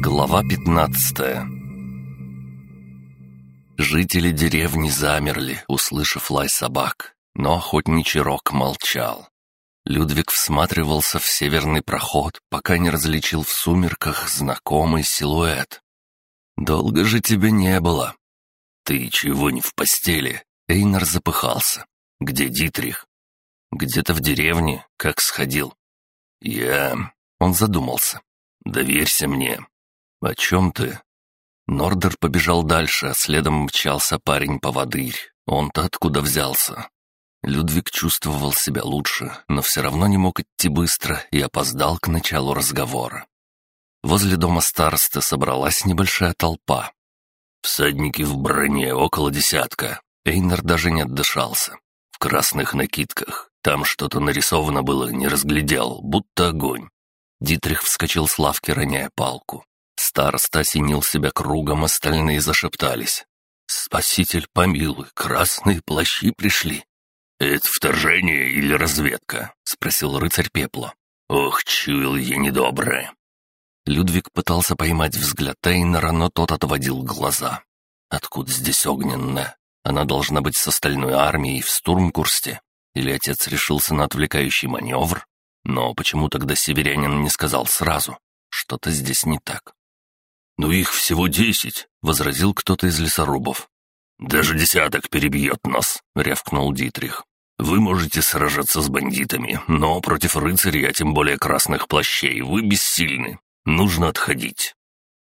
Глава 15 Жители деревни замерли, услышав лай собак, но охотничий рог молчал. Людвиг всматривался в северный проход, пока не различил в сумерках знакомый силуэт. «Долго же тебя не было». «Ты чего не в постели?» Эйнар запыхался. «Где Дитрих?» «Где-то в деревне, как сходил». «Я...» Он задумался. «Доверься мне». «О чем ты?» Нордер побежал дальше, а следом мчался парень-поводырь. Он-то откуда взялся? Людвиг чувствовал себя лучше, но все равно не мог идти быстро и опоздал к началу разговора. Возле дома старосты собралась небольшая толпа. Всадники в броне около десятка. Эйнер даже не отдышался. В красных накидках. Там что-то нарисовано было, не разглядел, будто огонь. Дитрих вскочил с лавки, роняя палку. Староста осенил себя кругом, остальные зашептались. «Спаситель помилуй, красные плащи пришли». «Это вторжение или разведка?» — спросил рыцарь пепла. «Ох, чуял я недоброе». Людвиг пытался поймать взгляд Тейнера, но тот отводил глаза. «Откуда здесь огненная? Она должна быть с остальной армией в Стурмкурсте. Или отец решился на отвлекающий маневр? Но почему тогда северянин не сказал сразу? Что-то здесь не так. «Ну их всего десять», — возразил кто-то из лесорубов. «Даже десяток перебьет нас», — рявкнул Дитрих. «Вы можете сражаться с бандитами, но против рыцарей, а тем более красных плащей, вы бессильны. Нужно отходить».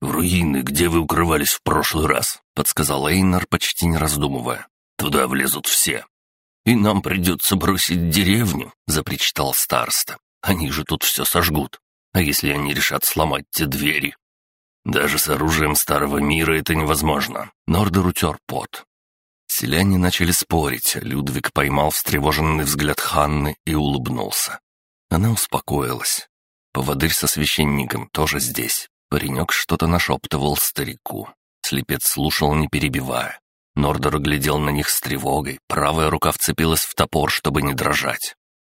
«В руины, где вы укрывались в прошлый раз», — подсказал Эйнар, почти не раздумывая. «Туда влезут все». «И нам придется бросить деревню», — запричитал староста. «Они же тут все сожгут. А если они решат сломать те двери?» Даже с оружием старого мира это невозможно. Нордер утер пот. Селяне начали спорить, Людвиг поймал встревоженный взгляд Ханны и улыбнулся. Она успокоилась. Поводырь со священником тоже здесь. Паренек что-то нашептывал старику. Слепец слушал, не перебивая. Нордер глядел на них с тревогой, правая рука вцепилась в топор, чтобы не дрожать.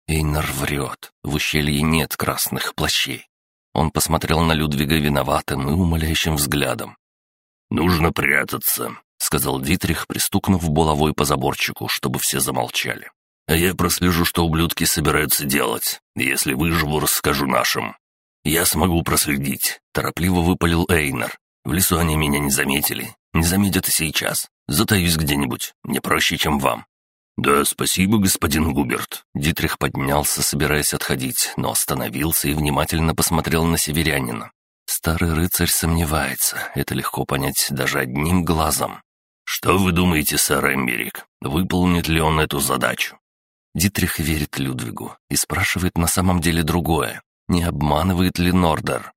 Эйнар врет, в ущелье нет красных плащей. Он посмотрел на Людвига виноватым и умоляющим взглядом. «Нужно прятаться», — сказал Дитрих, пристукнув булавой по заборчику, чтобы все замолчали. «А я прослежу, что ублюдки собираются делать. Если выживу, расскажу нашим». «Я смогу проследить», — торопливо выпалил Эйнер. «В лесу они меня не заметили. Не заметят и сейчас. Затаюсь где-нибудь. Мне проще, чем вам. «Да, спасибо, господин Губерт». Дитрих поднялся, собираясь отходить, но остановился и внимательно посмотрел на северянина. Старый рыцарь сомневается, это легко понять даже одним глазом. «Что вы думаете, сэр Эмберик? Выполнит ли он эту задачу?» Дитрих верит Людвигу и спрашивает на самом деле другое. Не обманывает ли Нордер?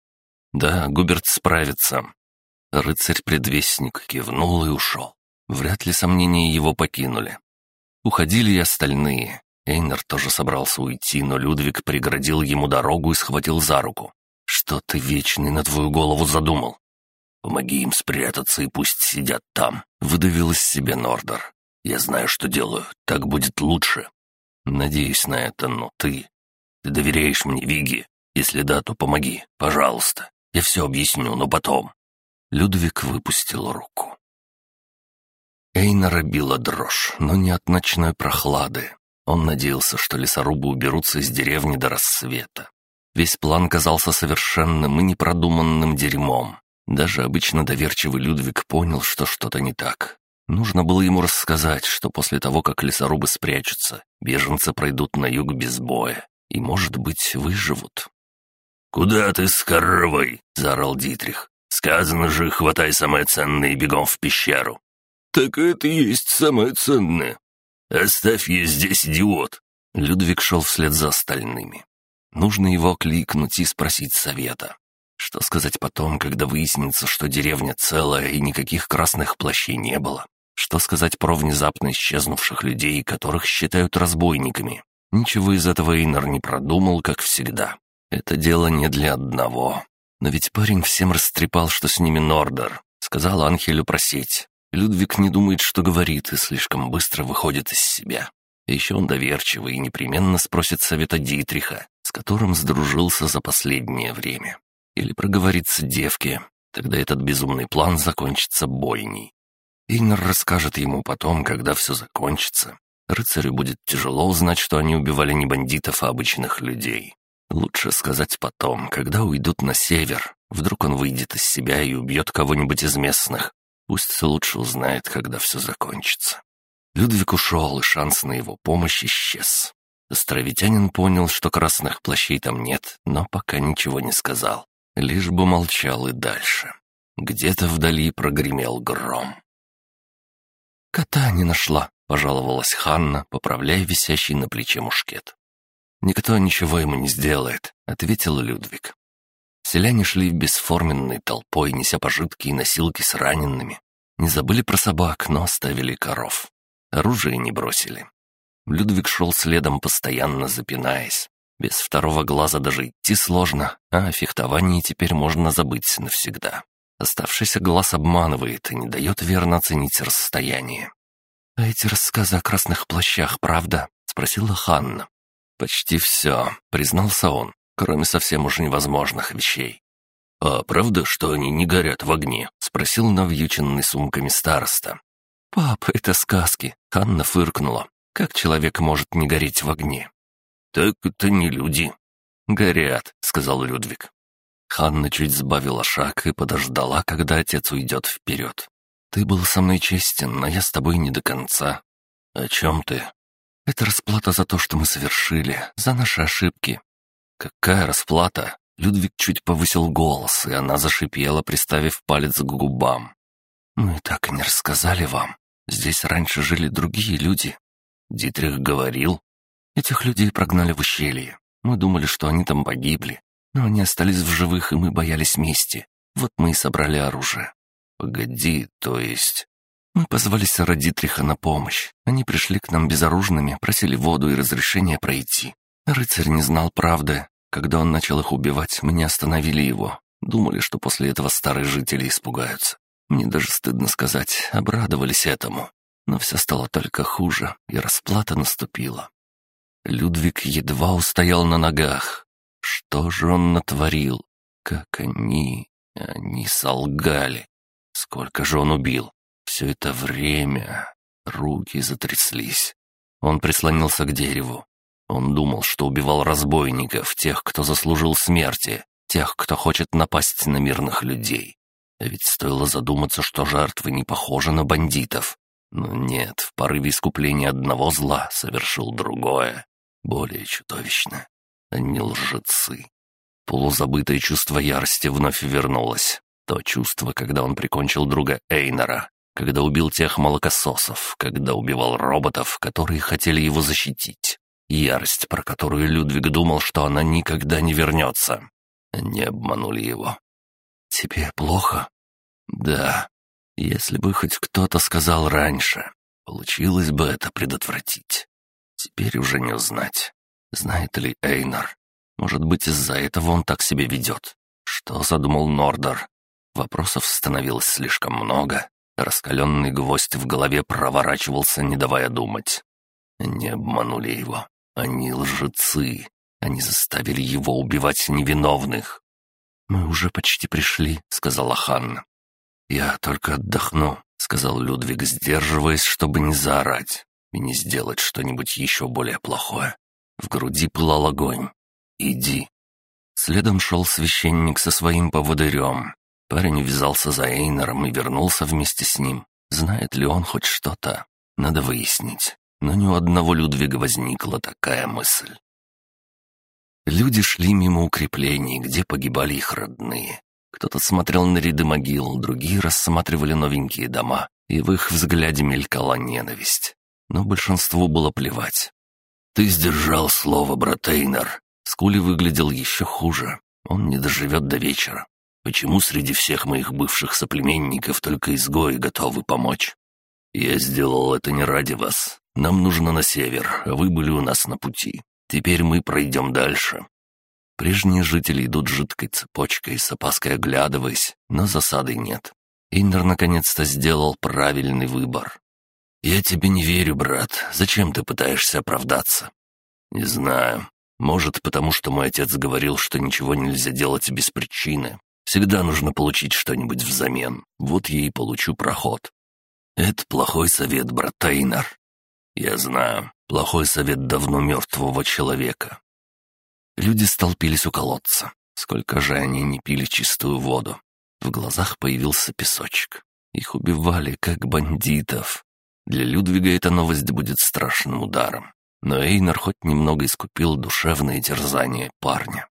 «Да, Губерт справится». Рыцарь-предвестник кивнул и ушел. Вряд ли сомнения его покинули. Уходили и остальные. Эйнер тоже собрался уйти, но Людвиг преградил ему дорогу и схватил за руку. «Что ты, Вечный, на твою голову задумал?» «Помоги им спрятаться и пусть сидят там», — выдавил из себя Нордер. «Я знаю, что делаю. Так будет лучше». «Надеюсь на это, но ты...» «Ты доверяешь мне, Виги? Если да, то помоги, пожалуйста. Я все объясню, но потом». Людвиг выпустил руку. Эйнора била дрожь, но не от ночной прохлады. Он надеялся, что лесорубы уберутся из деревни до рассвета. Весь план казался совершенным и непродуманным дерьмом. Даже обычно доверчивый Людвиг понял, что что-то не так. Нужно было ему рассказать, что после того, как лесорубы спрячутся, беженцы пройдут на юг без боя и, может быть, выживут. «Куда ты с коровой?» — заорал Дитрих. «Сказано же, хватай самое ценное и бегом в пещеру. «Так это и есть самое ценное. Оставь ее здесь, идиот!» Людвиг шел вслед за остальными. Нужно его кликнуть и спросить совета. Что сказать потом, когда выяснится, что деревня целая и никаких красных плащей не было? Что сказать про внезапно исчезнувших людей, которых считают разбойниками? Ничего из этого Эйнар не продумал, как всегда. Это дело не для одного. Но ведь парень всем растрепал, что с ними Нордер. Сказал Анхелю просить. Людвиг не думает, что говорит, и слишком быстро выходит из себя. еще он доверчивый и непременно спросит совета Дитриха, с которым сдружился за последнее время. Или проговорится девке, тогда этот безумный план закончится бойней. Эйнер расскажет ему потом, когда все закончится. Рыцарю будет тяжело узнать, что они убивали не бандитов, а обычных людей. Лучше сказать потом, когда уйдут на север. Вдруг он выйдет из себя и убьет кого-нибудь из местных. Пусть лучше узнает, когда все закончится. Людвиг ушел, и шанс на его помощь исчез. Островитянин понял, что красных плащей там нет, но пока ничего не сказал. Лишь бы молчал и дальше. Где-то вдали прогремел гром. «Кота не нашла», — пожаловалась Ханна, поправляя висящий на плече мушкет. «Никто ничего ему не сделает», — ответил Людвиг. Селяне шли бесформенной толпой, неся пожитки и носилки с ранеными. Не забыли про собак, но оставили коров. Оружие не бросили. Людвиг шел следом, постоянно запинаясь. Без второго глаза даже идти сложно, а о фехтовании теперь можно забыть навсегда. Оставшийся глаз обманывает и не дает верно оценить расстояние. «А эти рассказы о красных плащах, правда?» — спросила Ханна. «Почти все», — признался он, кроме совсем уж невозможных вещей. «А правда, что они не горят в огне?» — спросил навьюченный сумками староста. «Пап, это сказки», — Ханна фыркнула. «Как человек может не гореть в огне?» «Так это не люди». «Горят», — сказал Людвиг. Ханна чуть сбавила шаг и подождала, когда отец уйдет вперед. «Ты был со мной честен, но я с тобой не до конца». «О чем ты?» «Это расплата за то, что мы совершили, за наши ошибки». «Какая расплата?» Людвиг чуть повысил голос, и она зашипела, приставив палец к губам. «Мы так и не рассказали вам. Здесь раньше жили другие люди». Дитрих говорил. «Этих людей прогнали в ущелье. Мы думали, что они там погибли. Но они остались в живых, и мы боялись мести. Вот мы и собрали оружие. Погоди, то есть... Мы позвали сэра Дитриха на помощь. Они пришли к нам безоружными, просили воду и разрешение пройти. Рыцарь не знал правды. Когда он начал их убивать, мы не остановили его. Думали, что после этого старые жители испугаются. Мне даже стыдно сказать, обрадовались этому. Но все стало только хуже, и расплата наступила. Людвиг едва устоял на ногах. Что же он натворил? Как они... Они солгали. Сколько же он убил? Все это время... Руки затряслись. Он прислонился к дереву. Он думал, что убивал разбойников, тех, кто заслужил смерти, тех, кто хочет напасть на мирных людей. А ведь стоило задуматься, что жертвы не похожи на бандитов. Но нет, в порыве искупления одного зла совершил другое, более чудовищное. Они лжецы. Полузабытое чувство ярости вновь вернулось. То чувство, когда он прикончил друга Эйнера, когда убил тех молокососов, когда убивал роботов, которые хотели его защитить. Ярость, про которую Людвиг думал, что она никогда не вернется. Они обманули его. «Тебе плохо?» «Да. Если бы хоть кто-то сказал раньше, получилось бы это предотвратить. Теперь уже не узнать. Знает ли Эйнар? Может быть, из-за этого он так себя ведет? Что задумал Нордер? Вопросов становилось слишком много. Раскаленный гвоздь в голове проворачивался, не давая думать. Они обманули его. Они лжецы. Они заставили его убивать невиновных. «Мы уже почти пришли», — сказала Ханна. «Я только отдохну», — сказал Людвиг, сдерживаясь, чтобы не заорать и не сделать что-нибудь еще более плохое. В груди пылал огонь. «Иди». Следом шел священник со своим поводырем. Парень ввязался за Эйнером и вернулся вместе с ним. Знает ли он хоть что-то? Надо выяснить. Но ни у одного Людвига возникла такая мысль. Люди шли мимо укреплений, где погибали их родные. Кто-то смотрел на ряды могил, другие рассматривали новенькие дома, и в их взгляде мелькала ненависть. Но большинству было плевать. «Ты сдержал слово, брат Эйнар». Скули выглядел еще хуже. Он не доживет до вечера. Почему среди всех моих бывших соплеменников только изгои готовы помочь? Я сделал это не ради вас. Нам нужно на север, а вы были у нас на пути. Теперь мы пройдем дальше. Прежние жители идут жидкой цепочкой, с опаской оглядываясь, но засады нет. Эйнер наконец-то сделал правильный выбор. «Я тебе не верю, брат. Зачем ты пытаешься оправдаться?» «Не знаю. Может, потому что мой отец говорил, что ничего нельзя делать без причины. Всегда нужно получить что-нибудь взамен. Вот я и получу проход. Это плохой совет, брат Тайнар. Я знаю, плохой совет давно мертвого человека. Люди столпились у колодца. Сколько же они не пили чистую воду. В глазах появился песочек. Их убивали, как бандитов. Для Людвига эта новость будет страшным ударом. Но Эйнар хоть немного искупил душевные терзания парня.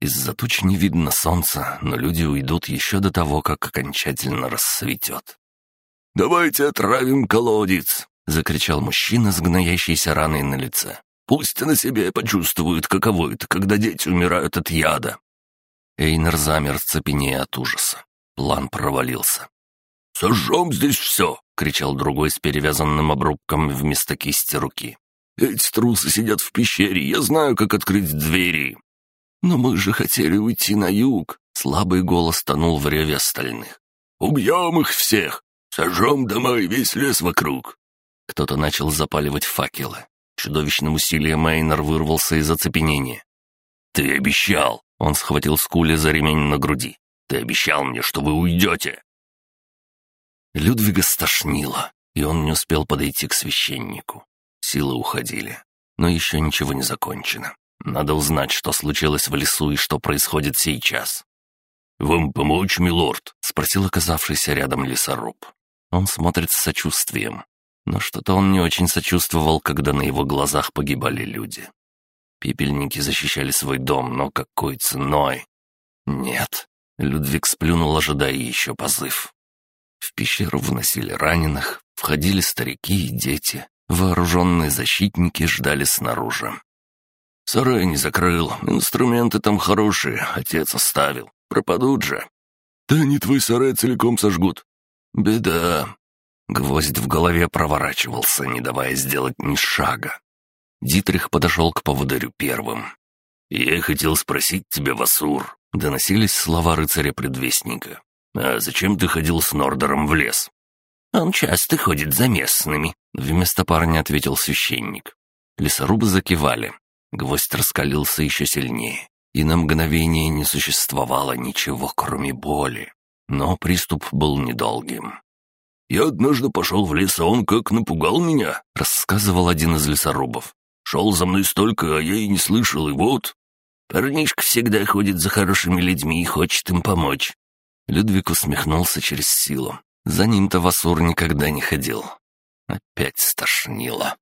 Из-за туч не видно солнца, но люди уйдут еще до того, как окончательно рассветет. «Давайте отравим колодец!» — закричал мужчина с гноящейся раной на лице. «Пусть на себе почувствуют, каково это, когда дети умирают от яда!» Эйнер замер в цепенее от ужаса. План провалился. «Сожжем здесь все!» — кричал другой с перевязанным обрубком вместо кисти руки. «Эти трусы сидят в пещере, я знаю, как открыть двери!» «Но мы же хотели уйти на юг!» — слабый голос тонул в реве остальных. «Убьем их всех! Сожжем дома и весь лес вокруг!» Кто-то начал запаливать факелы. Чудовищным усилием Мейнер вырвался из оцепенения. «Ты обещал!» — он схватил Скули за ремень на груди. «Ты обещал мне, что вы уйдете!» Людвига стошнило, и он не успел подойти к священнику. Силы уходили, но еще ничего не закончено. Надо узнать, что случилось в лесу и что происходит сейчас. «Вам помочь, милорд?» — спросил оказавшийся рядом лесоруб. Он смотрит с сочувствием, но что-то он не очень сочувствовал, когда на его глазах погибали люди. Пепельники защищали свой дом, но какой ценой? Нет. Людвиг сплюнул, ожидая еще позыв. В пещеру вносили раненых, входили старики и дети. Вооруженные защитники ждали снаружи. «Сарай не закрыл, инструменты там хорошие, отец оставил. Пропадут же». «Да они твой сарай целиком сожгут». «Беда». Гвоздь в голове проворачивался, не давая сделать ни шага. Дитрих подошел к поводырю первым. «Я хотел спросить тебя, Васур», — доносились слова рыцаря-предвестника. «А зачем ты ходил с Нордером в лес?» «Он часто ходит за местными», — вместо парня ответил священник. Лесорубы закивали. Гвоздь раскалился еще сильнее, и на мгновение не существовало ничего, кроме боли. Но приступ был недолгим. «Я однажды пошел в лес, а он как напугал меня», — рассказывал один из лесорубов. «Шел за мной столько, а я и не слышал, и вот...» «Парнишка всегда ходит за хорошими людьми и хочет им помочь. Людвиг усмехнулся через силу. За ним-то Васур никогда не ходил. Опять стошнило.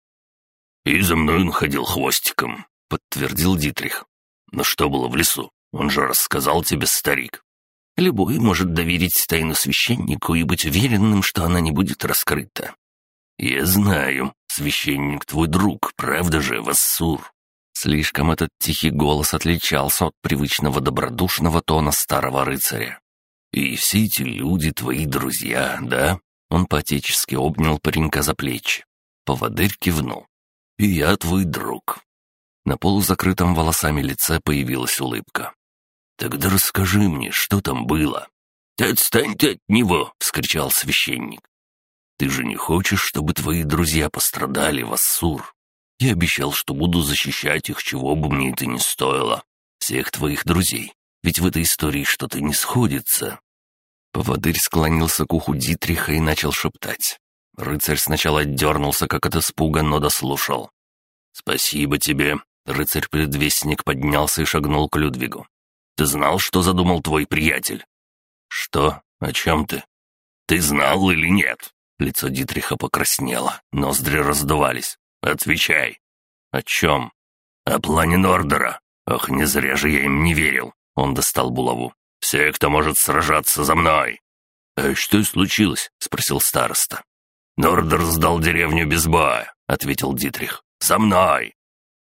«И за мной он ходил хвостиком», — подтвердил Дитрих. «Но что было в лесу? Он же рассказал тебе, старик». «Любой может доверить тайну священнику и быть уверенным, что она не будет раскрыта». «Я знаю. Священник твой друг, правда же, Вассур?» Слишком этот тихий голос отличался от привычного добродушного тона старого рыцаря. «И все эти люди твои друзья, да?» Он поотечески обнял паренька за плечи. Поводырь кивнул. «И я твой друг». На полузакрытом волосами лице появилась улыбка. «Тогда расскажи мне, что там было?» «Ты отстань ты от него!» — вскричал священник. «Ты же не хочешь, чтобы твои друзья пострадали, Вассур? Я обещал, что буду защищать их, чего бы мне это ни стоило. Всех твоих друзей. Ведь в этой истории что-то не сходится». Поводырь склонился к уху Дитриха и начал шептать. Рыцарь сначала отдернулся, как от испуга, но дослушал. «Спасибо тебе». Рыцарь-предвестник поднялся и шагнул к Людвигу. «Ты знал, что задумал твой приятель?» «Что? О чем ты?» «Ты знал или нет?» Лицо Дитриха покраснело, ноздри раздувались. «Отвечай». «О чем?» «О плане Нордера. Ох, не зря же я им не верил». Он достал булаву. «Все, кто может сражаться за мной!» «А что случилось?» — спросил староста. «Нордер сдал деревню без боя», — ответил Дитрих. «За мной!»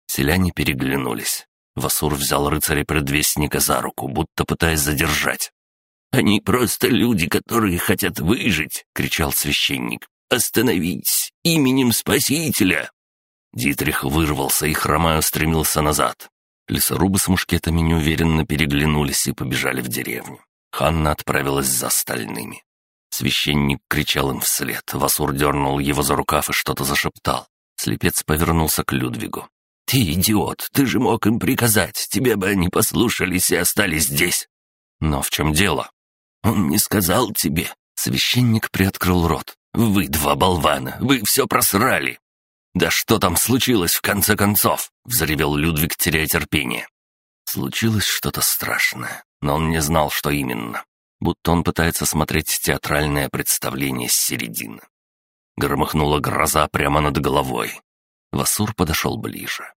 Селяне переглянулись. Васур взял рыцаря-предвестника за руку, будто пытаясь задержать. «Они просто люди, которые хотят выжить!» — кричал священник. «Остановись! Именем Спасителя!» Дитрих вырвался и, хромая, устремился назад. Лесорубы с мушкетами неуверенно переглянулись и побежали в деревню. Ханна отправилась за остальными. Священник кричал им вслед. Васур дернул его за рукав и что-то зашептал. Слепец повернулся к Людвигу. «Ты идиот! Ты же мог им приказать! Тебе бы они послушались и остались здесь!» «Но в чем дело?» «Он не сказал тебе!» Священник приоткрыл рот. «Вы два болвана! Вы все просрали!» «Да что там случилось в конце концов?» — взревел Людвиг, теряя терпение. Случилось что-то страшное, но он не знал, что именно. Будто он пытается смотреть театральное представление с середины. Громыхнула гроза прямо над головой. Васур подошел ближе.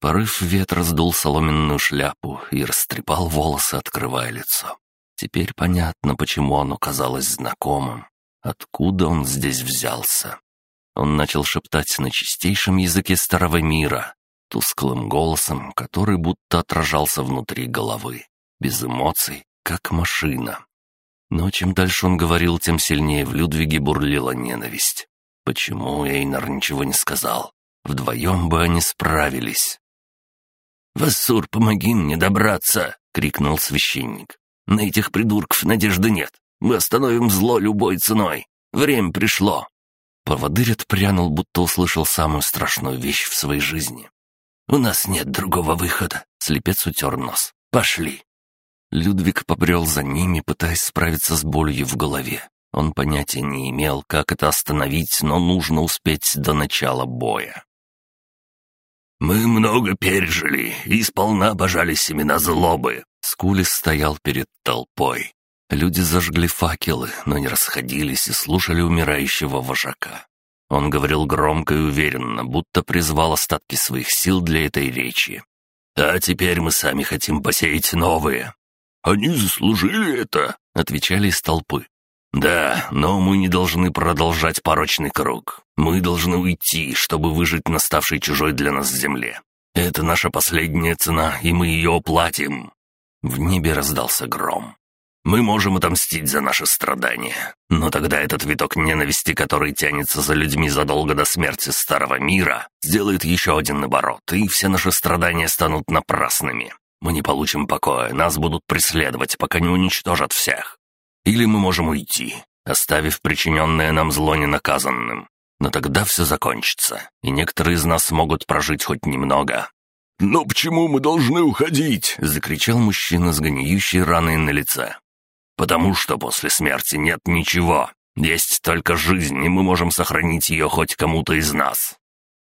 Порыв ветра сдул соломенную шляпу и растрепал волосы, открывая лицо. Теперь понятно, почему оно казалось знакомым. Откуда он здесь взялся? Он начал шептать на чистейшем языке старого мира, тусклым голосом, который будто отражался внутри головы, без эмоций, как машина. Но чем дальше он говорил, тем сильнее в Людвиге бурлила ненависть. Почему Эйнар ничего не сказал? Вдвоем бы они справились. «Вассур, помоги мне добраться!» — крикнул священник. «На этих придурков надежды нет. Мы остановим зло любой ценой. Время пришло». Поводырь отпрянул, будто услышал самую страшную вещь в своей жизни. «У нас нет другого выхода», — слепец утер нос. «Пошли». Людвиг побрел за ними, пытаясь справиться с болью в голове. Он понятия не имел, как это остановить, но нужно успеть до начала боя. «Мы много пережили и сполна обожали семена злобы», — Скулис стоял перед толпой. Люди зажгли факелы, но не расходились и слушали умирающего вожака. Он говорил громко и уверенно, будто призвал остатки своих сил для этой речи. «А теперь мы сами хотим посеять новые». «Они заслужили это», — отвечали из толпы. «Да, но мы не должны продолжать порочный круг. Мы должны уйти, чтобы выжить на ставшей чужой для нас земле. Это наша последняя цена, и мы ее оплатим». В небе раздался гром. Мы можем отомстить за наши страдания. Но тогда этот виток ненависти, который тянется за людьми задолго до смерти старого мира, сделает еще один оборот, и все наши страдания станут напрасными. Мы не получим покоя, нас будут преследовать, пока не уничтожат всех. Или мы можем уйти, оставив причиненное нам зло ненаказанным. Но тогда все закончится, и некоторые из нас смогут прожить хоть немного. «Но почему мы должны уходить?» — закричал мужчина с гниющей раной на лице. Потому что после смерти нет ничего. Есть только жизнь, и мы можем сохранить ее хоть кому-то из нас».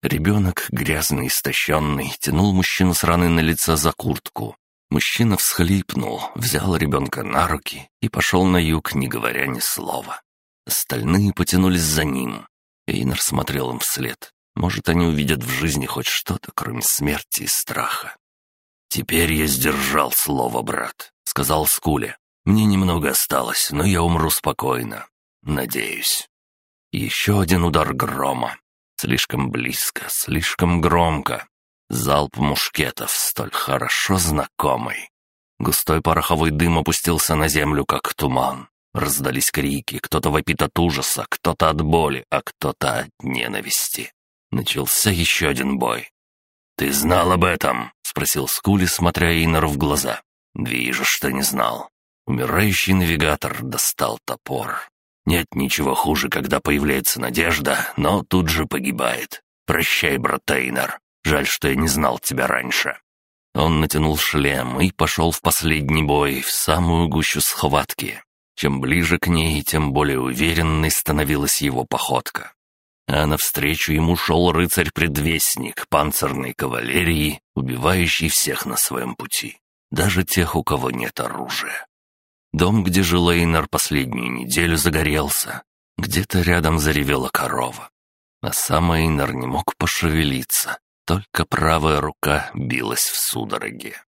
Ребенок, грязный, истощенный, тянул мужчину с раны на лице за куртку. Мужчина всхлипнул, взял ребенка на руки и пошел на юг, не говоря ни слова. Остальные потянулись за ним. Эйнер смотрел им вслед. Может, они увидят в жизни хоть что-то, кроме смерти и страха. «Теперь я сдержал слово, брат», — сказал Скуле. Мне немного осталось, но я умру спокойно. Надеюсь. Еще один удар грома. Слишком близко, слишком громко. Залп мушкетов, столь хорошо знакомый. Густой пороховой дым опустился на землю, как туман. Раздались крики, кто-то вопит от ужаса, кто-то от боли, а кто-то от ненависти. Начался еще один бой. «Ты знал об этом?» — спросил Скули, смотря Эйнеру в глаза. «Вижу, что не знал. Умирающий навигатор достал топор. Нет ничего хуже, когда появляется надежда, но тут же погибает. Прощай, брат Тейнер. Жаль, что я не знал тебя раньше. Он натянул шлем и пошел в последний бой, в самую гущу схватки. Чем ближе к ней, тем более уверенной становилась его походка. А навстречу ему шел рыцарь-предвестник панцирной кавалерии, убивающий всех на своем пути, даже тех, у кого нет оружия. Дом, где жил Эйнар последнюю неделю, загорелся. Где-то рядом заревела корова. А сам Эйнар не мог пошевелиться, только правая рука билась в судороге.